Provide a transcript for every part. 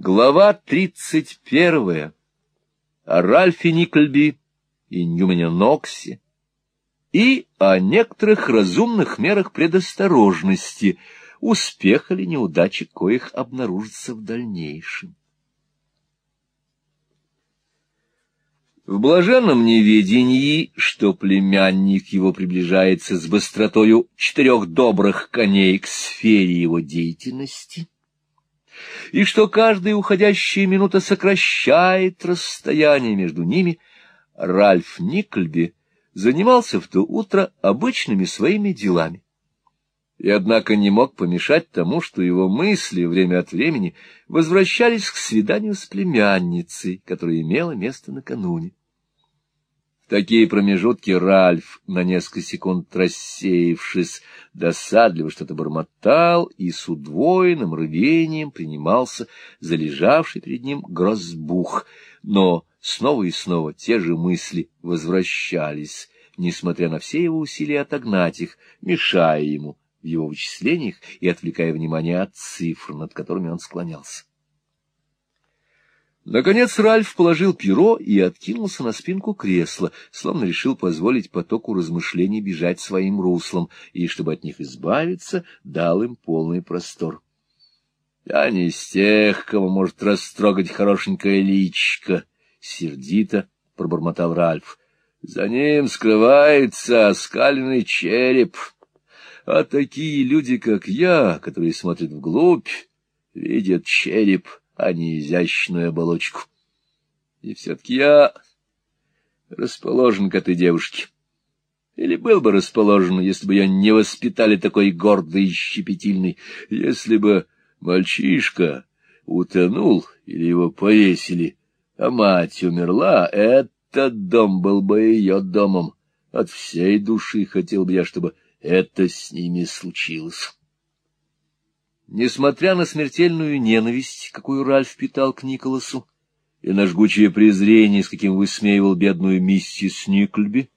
Глава тридцать первая. О Ральфе Никольби и Ньюмане Ноксе и о некоторых разумных мерах предосторожности, успех или неудачи коих обнаружится в дальнейшем. В блаженном неведении, что племянник его приближается с быстротою четырех добрых коней к сфере его деятельности, и что каждая уходящая минута сокращает расстояние между ними, Ральф Никльби занимался в то утро обычными своими делами. И однако не мог помешать тому, что его мысли время от времени возвращались к свиданию с племянницей, которое имело место накануне такие промежутки Ральф, на несколько секунд рассеявшись, досадливо что-то бормотал и с удвоенным рвением принимался за лежавший перед ним грозбух, но снова и снова те же мысли возвращались, несмотря на все его усилия отогнать их, мешая ему в его вычислениях и отвлекая внимание от цифр, над которыми он склонялся. Наконец Ральф положил перо и откинулся на спинку кресла, словно решил позволить потоку размышлений бежать своим руслом, и, чтобы от них избавиться, дал им полный простор. — Я не из тех, кого может растрогать хорошенькая личка, — сердито пробормотал Ральф. — За ним скрывается оскаленный череп. А такие люди, как я, которые смотрят вглубь, видят череп — а не изящную оболочку. И все-таки я расположен к этой девушке. Или был бы расположен, если бы ее не воспитали такой гордой и щепетильной, если бы мальчишка утонул или его повесили, а мать умерла, этот дом был бы ее домом. От всей души хотел бы я, чтобы это с ними случилось. Несмотря на смертельную ненависть, какую Ральф питал к Николасу, и на жгучее презрение, с каким высмеивал бедную миссис Никльби,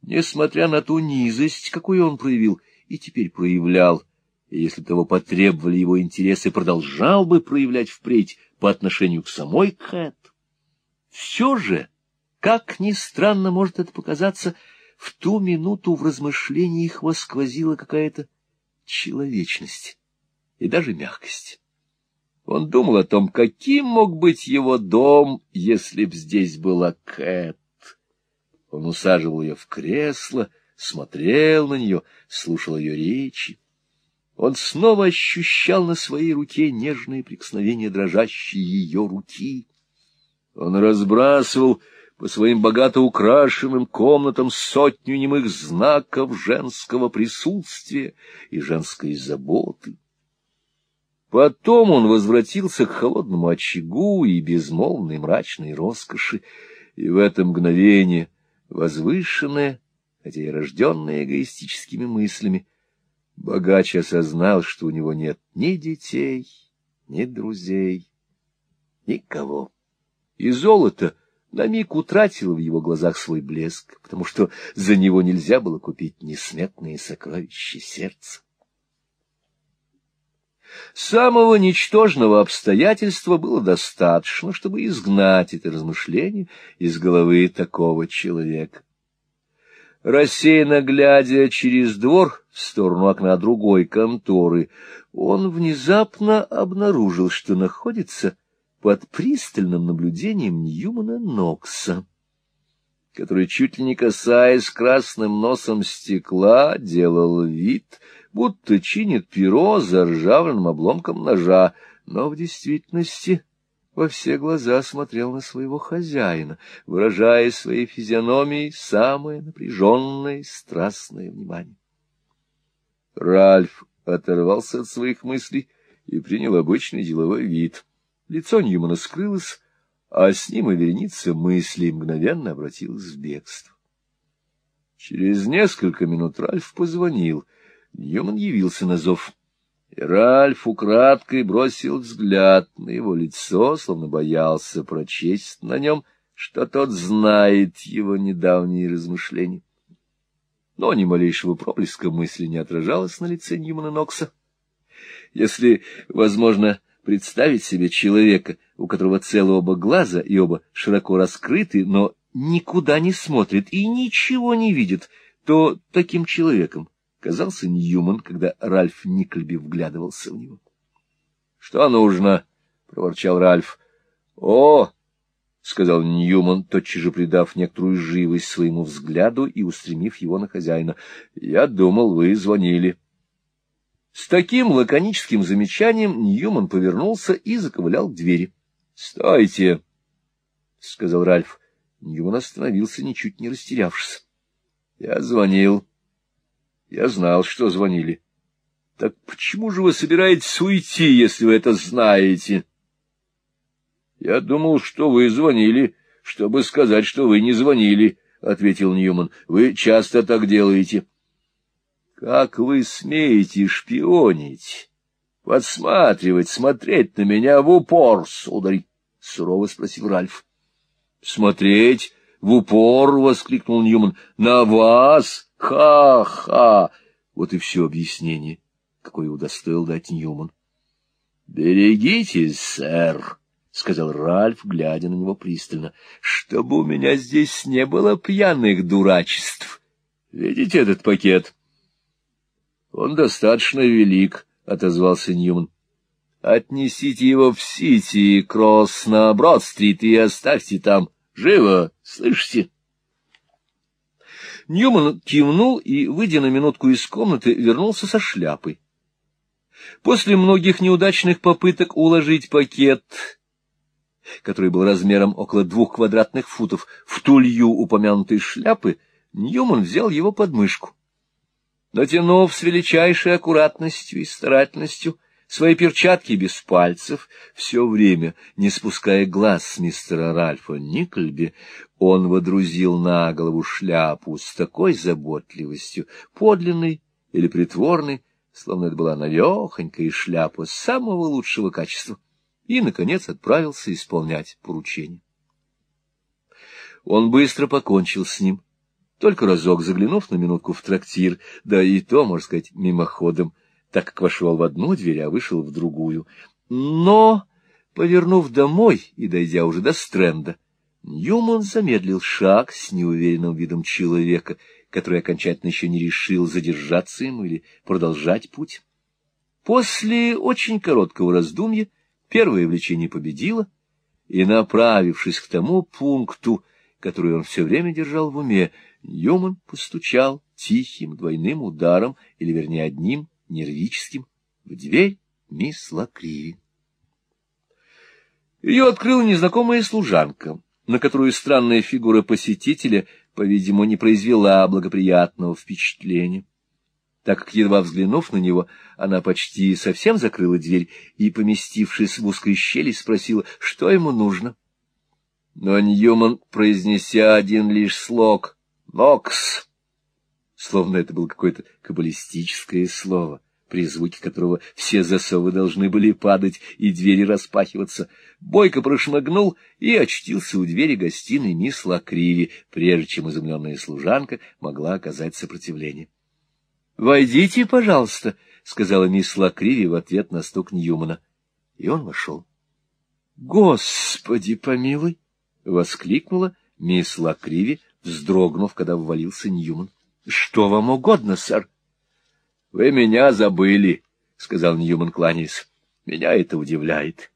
несмотря на ту низость, какую он проявил и теперь проявлял, и если того потребовали его интересы, продолжал бы проявлять впредь по отношению к самой Кэт, все же, как ни странно может это показаться, в ту минуту в размышлениях восквозила какая-то человечность и даже мягкость. Он думал о том, каким мог быть его дом, если б здесь была Кэт. Он усаживал ее в кресло, смотрел на нее, слушал ее речи. Он снова ощущал на своей руке нежные прикосновения дрожащей ее руки. Он разбрасывал по своим богато украшенным комнатам сотню немых знаков женского присутствия и женской заботы. Потом он возвратился к холодному очагу и безмолвной мрачной роскоши, и в это мгновение, возвышенное, хотя и рожденное эгоистическими мыслями, богач осознал, что у него нет ни детей, ни друзей, никого. И золото на миг утратило в его глазах свой блеск, потому что за него нельзя было купить несметные сокровища сердца. Самого ничтожного обстоятельства было достаточно, чтобы изгнать это размышление из головы такого человека. Рассеянно глядя через двор в сторону окна другой конторы, он внезапно обнаружил, что находится под пристальным наблюдением Ньюмана Нокса, который, чуть ли не касаясь красным носом стекла, делал вид, будто чинит перо за ржавленным обломком ножа, но в действительности во все глаза смотрел на своего хозяина, выражая своей физиономией самое напряженное и страстное внимание. Ральф оторвался от своих мыслей и принял обычный деловой вид. Лицо Ньюмана скрылось, а с ним и вереница мыслей мгновенно обратилась в бегство. Через несколько минут Ральф позвонил — Ньюман явился на зов. И Ральф украдкой бросил взгляд на его лицо, словно боялся прочесть на нем, что тот знает его недавние размышления. Но ни малейшего проблеска мысли не отражалось на лице Ньюмана Нокса. Если, возможно, представить себе человека, у которого целы оба глаза и оба широко раскрыты, но никуда не смотрит и ничего не видит, то таким человеком казался Ньюман, когда Ральф Никльби вглядывался в него. — Что нужно? — проворчал Ральф. — О! — сказал Ньюман, тотчас же придав некоторую живость своему взгляду и устремив его на хозяина. — Я думал, вы звонили. С таким лаконическим замечанием Ньюман повернулся и заковылял к двери. — Стойте! — сказал Ральф. Ньюман остановился, ничуть не растерявшись. — Я звонил. Я знал, что звонили. — Так почему же вы собираетесь уйти, если вы это знаете? — я думал, что вы звонили, чтобы сказать, что вы не звонили, — ответил Ньюман. — Вы часто так делаете. — Как вы смеете шпионить, подсматривать, смотреть на меня в упор, сударь? — сурово спросил Ральф. — Смотреть в упор! — воскликнул Ньюман. — На вас! Ха-ха! Вот и все объяснение, какое удостоил дать Ньюман. — Берегитесь, сэр! — сказал Ральф, глядя на него пристально, — чтобы у меня здесь не было пьяных дурачеств. Видите этот пакет? — Он достаточно велик, — отозвался Ньюман. — Отнесите его в Сити, Кросс на Брод-стрит и оставьте там. Живо, слышите? Ньюман кивнул и, выйдя на минутку из комнаты, вернулся со шляпой. После многих неудачных попыток уложить пакет который был размером около двух квадратных футов, в тулью упомянутой шляпы, Ньюман взял его под мышку. Натянув с величайшей аккуратностью и старательностью свои перчатки без пальцев, все время, не спуская глаз с мистера Ральфа Никольби, он водрузил на голову шляпу с такой заботливостью, подлинной или притворной, словно это была навехонькая шляпа самого лучшего качества и, наконец, отправился исполнять поручение. Он быстро покончил с ним, только разок заглянув на минутку в трактир, да и то, можно сказать, мимоходом, так как вошел в одну дверь, а вышел в другую. Но, повернув домой и дойдя уже до стренда, Ньюман замедлил шаг с неуверенным видом человека, который окончательно еще не решил, задержаться ему или продолжать путь. После очень короткого раздумья Первое влечение победило, и, направившись к тому пункту, который он все время держал в уме, Ньюман постучал тихим двойным ударом, или, вернее, одним нервическим, в дверь мисс Лакриви. Ее открыла незнакомая служанка, на которую странная фигура посетителя, по-видимому, не произвела благоприятного впечатления так как, едва взглянув на него, она почти совсем закрыла дверь и, поместившись в узкой щели, спросила, что ему нужно. Но Ньюман, произнеся один лишь слог «Нокс», словно это было какое-то каббалистическое слово, при звуке которого все засовы должны были падать и двери распахиваться, бойко прошмыгнул и очтился у двери гостиной мисс Лакриви, прежде чем изумленная служанка могла оказать сопротивление. — Войдите, пожалуйста, — сказала мисс Лакриви в ответ на стук Ньюмана. И он вошел. — Господи помилуй! — воскликнула мисс Лакриви, вздрогнув, когда ввалился Ньюман. — Что вам угодно, сэр? — Вы меня забыли, — сказал Ньюман, кланяясь. — Меня это удивляет.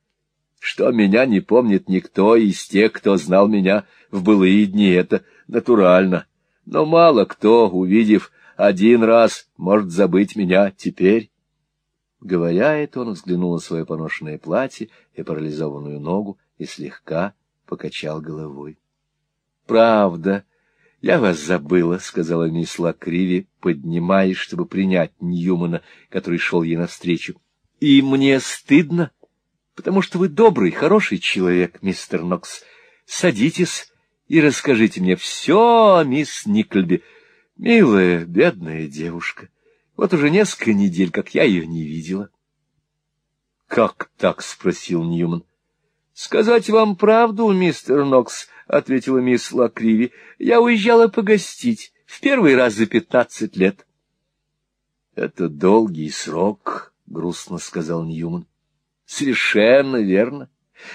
Что меня не помнит никто из тех, кто знал меня в былые дни, это натурально. Но мало кто, увидев один раз может забыть меня теперь. Говоря это, он взглянул на свое поношенное платье и парализованную ногу и слегка покачал головой. — Правда, я вас забыла, — сказала мисс Лакриви, поднимаясь, чтобы принять Ньюмана, который шел ей навстречу. — И мне стыдно, потому что вы добрый, хороший человек, мистер Нокс. Садитесь и расскажите мне все мисс Никльби. Милая, бедная девушка. Вот уже несколько недель, как я ее не видела. — Как так? — спросил Ньюман. — Сказать вам правду, мистер Нокс, — ответила мисс Лакриви. — Я уезжала погостить в первый раз за пятнадцать лет. — Это долгий срок, — грустно сказал Ньюман. Совершенно верно.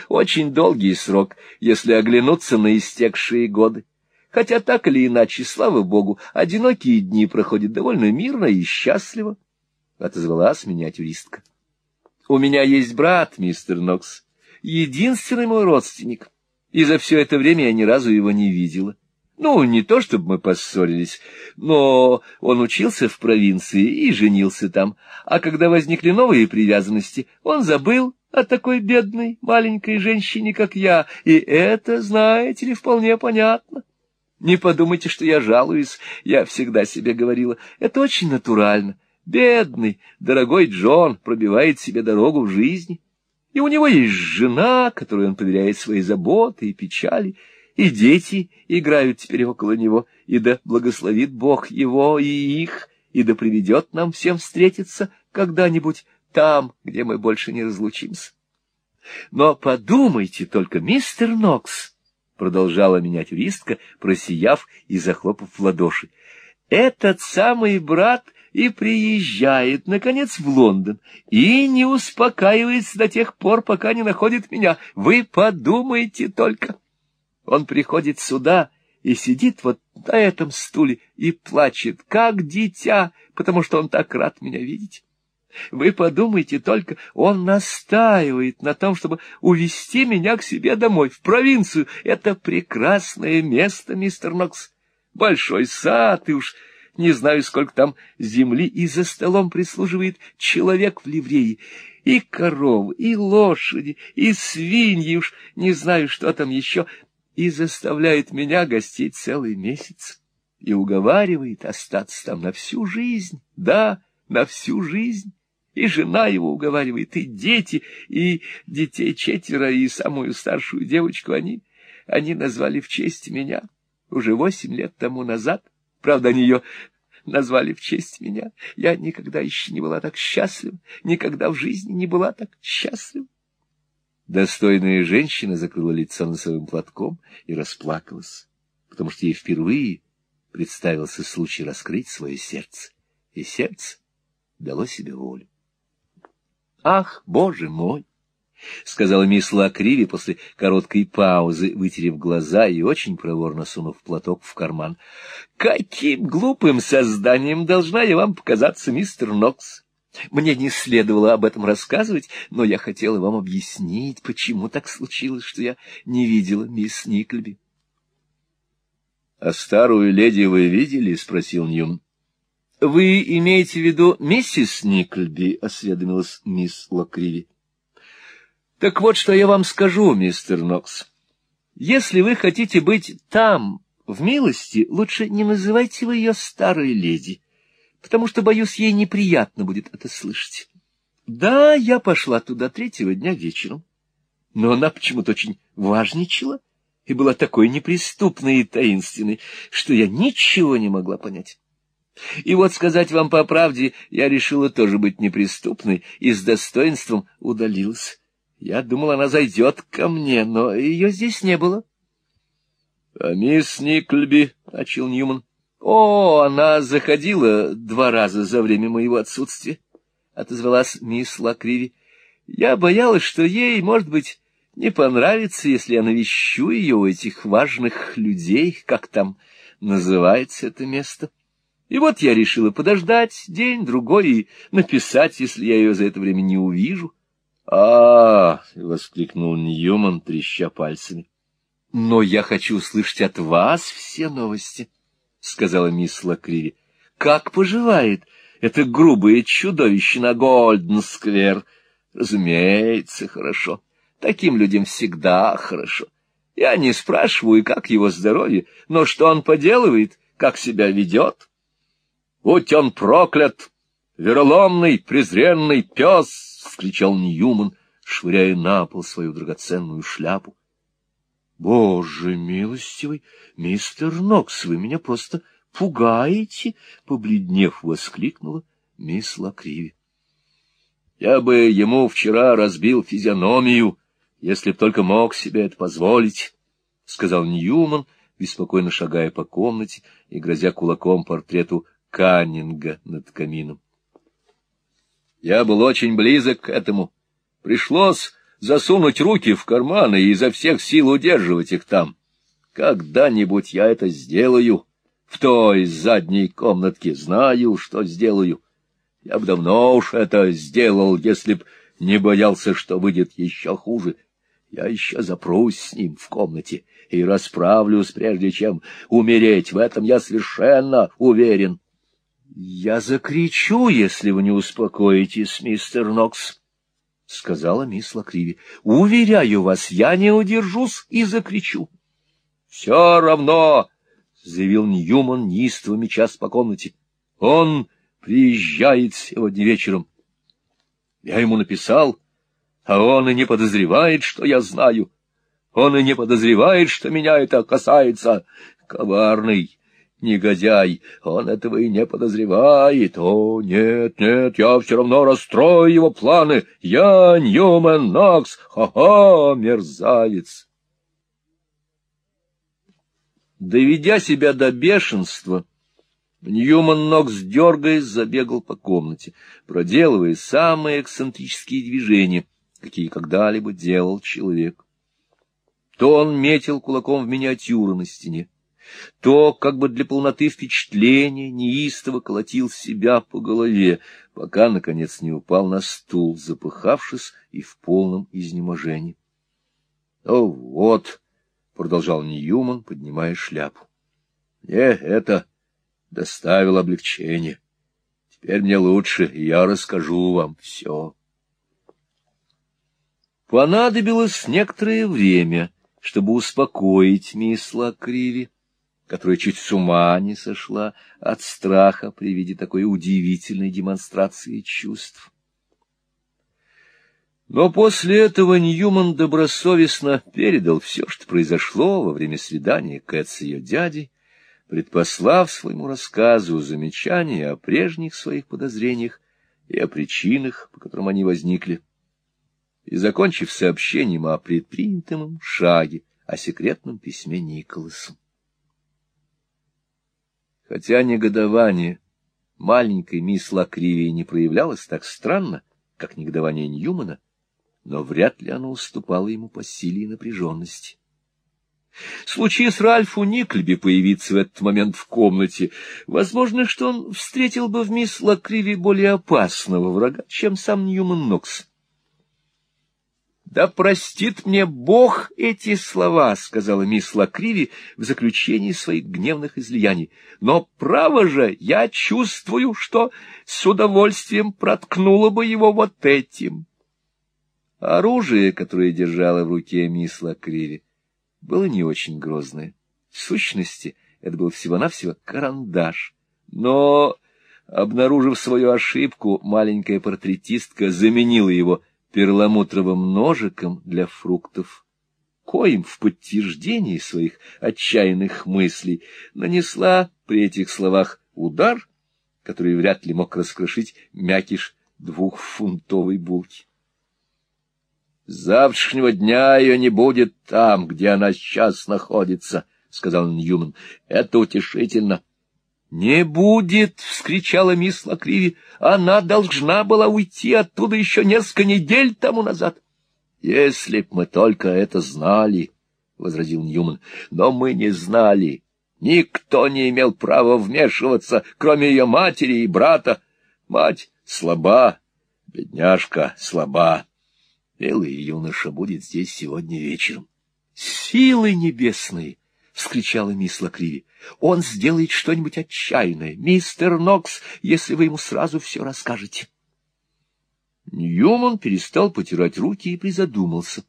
Очень долгий срок, если оглянуться на истекшие годы. Хотя так или иначе, слава богу, одинокие дни проходят довольно мирно и счастливо, — отозвалась миниатюристка. — У меня есть брат, мистер Нокс, единственный мой родственник, и за все это время я ни разу его не видела. Ну, не то чтобы мы поссорились, но он учился в провинции и женился там, а когда возникли новые привязанности, он забыл о такой бедной маленькой женщине, как я, и это, знаете ли, вполне понятно. Не подумайте, что я жалуюсь, я всегда себе говорила, это очень натурально. Бедный, дорогой Джон пробивает себе дорогу в жизни, и у него есть жена, которой он поверяет свои заботы и печали, и дети играют теперь около него, и да благословит Бог его и их, и да приведет нам всем встретиться когда-нибудь там, где мы больше не разлучимся. Но подумайте только, мистер Нокс, — продолжала миниатюристка, просияв и захлопав в ладоши, — этот самый брат и приезжает, наконец, в Лондон и не успокаивается до тех пор, пока не находит меня. Вы подумайте только. Он приходит сюда и сидит вот на этом стуле и плачет, как дитя, потому что он так рад меня видеть. Вы подумайте только, он настаивает на том, чтобы увезти меня к себе домой, в провинцию. Это прекрасное место, мистер Нокс. Большой сад, и уж не знаю, сколько там земли, и за столом прислуживает человек в ливреи. И коровы, и лошади, и свиньи, уж не знаю, что там еще, и заставляет меня гостить целый месяц. И уговаривает остаться там на всю жизнь, да, на всю жизнь. И жена его уговаривает, и дети, и детей четверо, и самую старшую девочку они, они назвали в честь меня уже восемь лет тому назад. Правда, они ее назвали в честь меня. Я никогда еще не была так счастлива, никогда в жизни не была так счастлива. Достойная женщина закрыла лицо носовым платком и расплакалась, потому что ей впервые представился случай раскрыть свое сердце, и сердце дало себе волю. Ах, боже мой! — сказала мисс Лакриви после короткой паузы, вытерев глаза и очень проворно сунув платок в карман. — Каким глупым созданием должна я вам показаться, мистер Нокс? Мне не следовало об этом рассказывать, но я хотела вам объяснить, почему так случилось, что я не видела мисс Никльби. — А старую леди вы видели? — спросил Ньюм. — Вы имеете в виду миссис Никльби? — осведомилась мисс Лакриви. — Так вот, что я вам скажу, мистер Нокс. Если вы хотите быть там, в милости, лучше не называйте вы ее старой леди, потому что, боюсь, ей неприятно будет это слышать. Да, я пошла туда третьего дня вечером, но она почему-то очень важничала и была такой неприступной и таинственной, что я ничего не могла понять. И вот сказать вам по правде, я решила тоже быть неприступной и с достоинством удалилась. Я думал, она зайдет ко мне, но ее здесь не было. — А мисс Никльби, — начал Ньюман. — О, она заходила два раза за время моего отсутствия, — отозвалась мисс Лакриви. — Я боялась, что ей, может быть, не понравится, если я навещу ее у этих важных людей, как там называется это место. — и вот я решила подождать день-другой и написать, если я ее за это время не увижу. А, — воскликнул Ньюман, треща пальцами. — Но я хочу услышать от вас все новости, — сказала мисс Лакриви. — Как поживает это грубое чудовище на Гольден-сквер? Разумеется, хорошо. Таким людям всегда хорошо. Я не спрашиваю, как его здоровье, но что он поделывает, как себя ведет. Будь он проклят! Вероломный, презренный пес! — вскричал Ньюман, швыряя на пол свою драгоценную шляпу. — Боже милостивый, мистер Нокс, вы меня просто пугаете! — побледнев воскликнула мисс Лакриви. — Я бы ему вчера разбил физиономию, если б только мог себе это позволить, — сказал Ньюман, беспокойно шагая по комнате и грозя кулаком портрету Каннинга над камином. Я был очень близок к этому, Пришлось засунуть руки в карманы и изо всех сил удерживать их там. Когда-нибудь я это сделаю. В той задней комнатке знаю, что сделаю. Я бы давно уж это сделал, если б не боялся, что выйдет еще хуже. Я еще запрусь с ним в комнате и расправлюсь, прежде чем умереть. В этом я совершенно уверен. — Я закричу, если вы не успокоитесь, мистер Нокс, — сказала мисс Лакриви. — Уверяю вас, я не удержусь и закричу. — Все равно, — заявил Ньюман, неистово мечась по комнате. — Он приезжает сегодня вечером. Я ему написал, а он и не подозревает, что я знаю. Он и не подозревает, что меня это касается. Коварный, негодяй, он этого и не подозревает. О, нет, нет, я все равно расстрою его планы. Я Ньюман Нокс, ха-ха, мерзавец. Доведя себя до бешенства, Ньюман Нокс, дергаясь, забегал по комнате, проделывая самые эксцентрические движения, какие когда-либо делал человек. То он метил кулаком в миниатюры на стене, то, как бы для полноты впечатления, неистово колотил себя по голове, пока, наконец, не упал на стул, запыхавшись и в полном изнеможении. — О, вот, — продолжал Ньюман, поднимая шляпу. — Не, это доставило облегчение. Теперь мне лучше, я расскажу вам все. Понадобилось некоторое время, чтобы успокоить мисс Лакриви которая чуть с ума не сошла от страха при виде такой удивительной демонстрации чувств. Но после этого Ньюман добросовестно передал все, что произошло во время свидания Кэт с ее дядей, предпослав своему рассказу замечания о прежних своих подозрениях и о причинах, по которым они возникли, и закончив сообщением о предпринятом шаге, о секретном письме Николасу. Хотя негодование маленькой мисс Лакривии не проявлялось так странно, как негодование Ньюмана, но вряд ли оно уступало ему по силе и напряженности. Случись Ральфу Никльби появиться в этот момент в комнате, возможно, что он встретил бы в мисс Лакриви более опасного врага, чем сам Ньюман Нокс. «Да простит мне Бог эти слова», — сказала мисс Лакриви в заключении своих гневных излияний. «Но, право же, я чувствую, что с удовольствием проткнула бы его вот этим». Оружие, которое держала в руке мисс Лакриви, было не очень грозное. В сущности, это был всего-навсего карандаш. Но, обнаружив свою ошибку, маленькая портретистка заменила его перламутровым ножиком для фруктов, коим в подтверждении своих отчаянных мыслей нанесла при этих словах удар, который вряд ли мог раскрошить мякиш двухфунтовой булки. «С завтрашнего дня ее не будет там, где она сейчас находится», — сказал Ньюман. «Это утешительно». «Не будет!» — вскричала мисс Лакриви. «Она должна была уйти оттуда еще несколько недель тому назад». «Если б мы только это знали!» — возразил Ньюман. «Но мы не знали. Никто не имел права вмешиваться, кроме ее матери и брата. Мать слаба, бедняжка слаба. Милый юноша будет здесь сегодня вечером. Силы небесные! — вскричала мисс Лакриви. — Он сделает что-нибудь отчаянное, мистер Нокс, если вы ему сразу все расскажете. Ньюман перестал потирать руки и призадумался.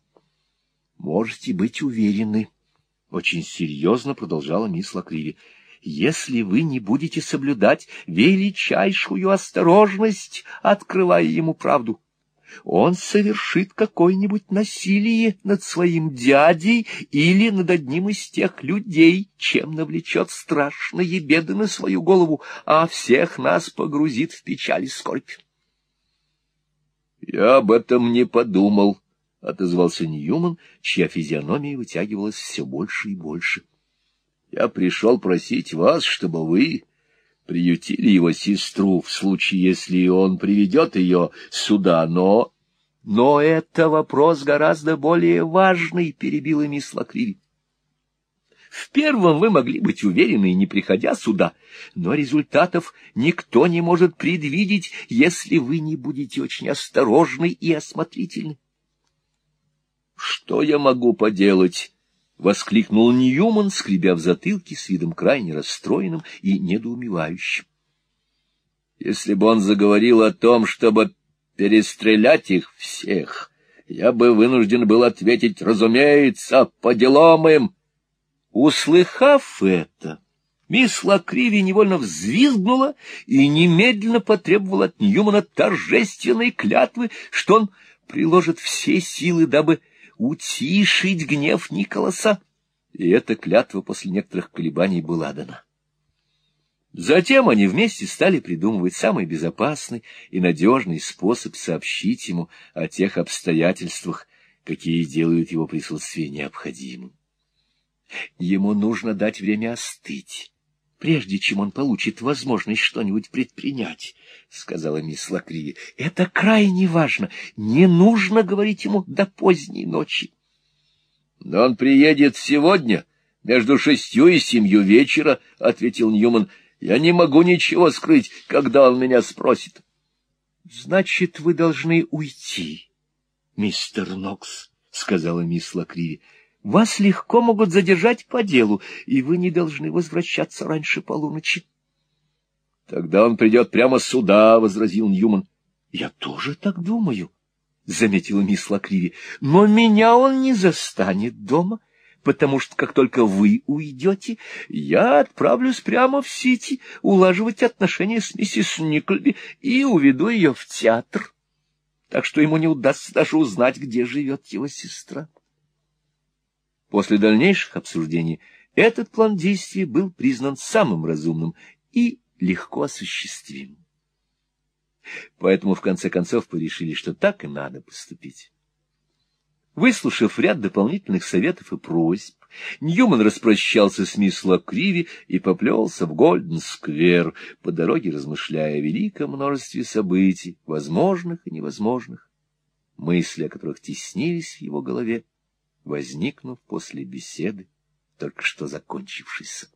— Можете быть уверены, — очень серьезно продолжала мисс Лакриви, — если вы не будете соблюдать величайшую осторожность, открывая ему правду, он совершит какое-нибудь насилие над своим дядей или над одним из тех людей, чем навлечет страшные беды на свою голову, а всех нас погрузит в печаль и скорбь. — Я об этом не подумал, — отозвался Ньюман, чья физиономия вытягивалась все больше и больше. — Я пришел просить вас, чтобы вы приютили его сестру в случае, если он приведет ее сюда, но Но это вопрос гораздо более важный, — перебила мисс Лакриви. В первом вы могли быть уверены, не приходя сюда, но результатов никто не может предвидеть, если вы не будете очень осторожны и осмотрительны. — Что я могу поделать? — воскликнул Ньюман, скребя в затылке с видом крайне расстроенным и недоумевающим. Если бы он заговорил о том, чтобы перестрелять их всех, я бы вынужден был ответить, разумеется, по делам им. Услыхав это, мисс Лакриви невольно взвизгнула и немедленно потребовала от Ньюмана торжественной клятвы, что он приложит все силы, дабы утишить гнев Николаса. И эта клятва после некоторых колебаний была дана. Затем они вместе стали придумывать самый безопасный и надежный способ сообщить ему о тех обстоятельствах, какие делают его присутствие необходимым. Ему нужно дать время остыть, прежде чем он получит возможность что-нибудь предпринять, — сказала мисс Лакриви. — Это крайне важно. Не нужно говорить ему до поздней ночи. — Но он приедет сегодня, между шестью и семью вечера, — ответил Ньюман. — Я не могу ничего скрыть, когда он меня спросит. — Значит, вы должны уйти, мистер Нокс, — сказала мисс Лакриви. Вас легко могут задержать по делу, и вы не должны возвращаться раньше полуночи. — Тогда он придет прямо сюда, — возразил Ньюман. — Я тоже так думаю, — заметила мисс Лакриви. — Но меня он не застанет дома, потому что как только вы уйдете, я отправлюсь прямо в Сити улаживать отношения с миссис Никольби и уведу ее в театр. Так что ему не удастся даже узнать, где живет его сестра. После дальнейших обсуждений этот план действий был признан самым разумным и легко осуществимым. Поэтому, в конце концов, порешили, что так и надо поступить. Выслушав ряд дополнительных советов и просьб, Ньюман распрощался с мисс Лакриви и поплелся в Гольден-сквер, по дороге размышляя о великом множестве событий, возможных и невозможных, мысли о которых теснились в его голове возникнув после беседы, только что закончившейся.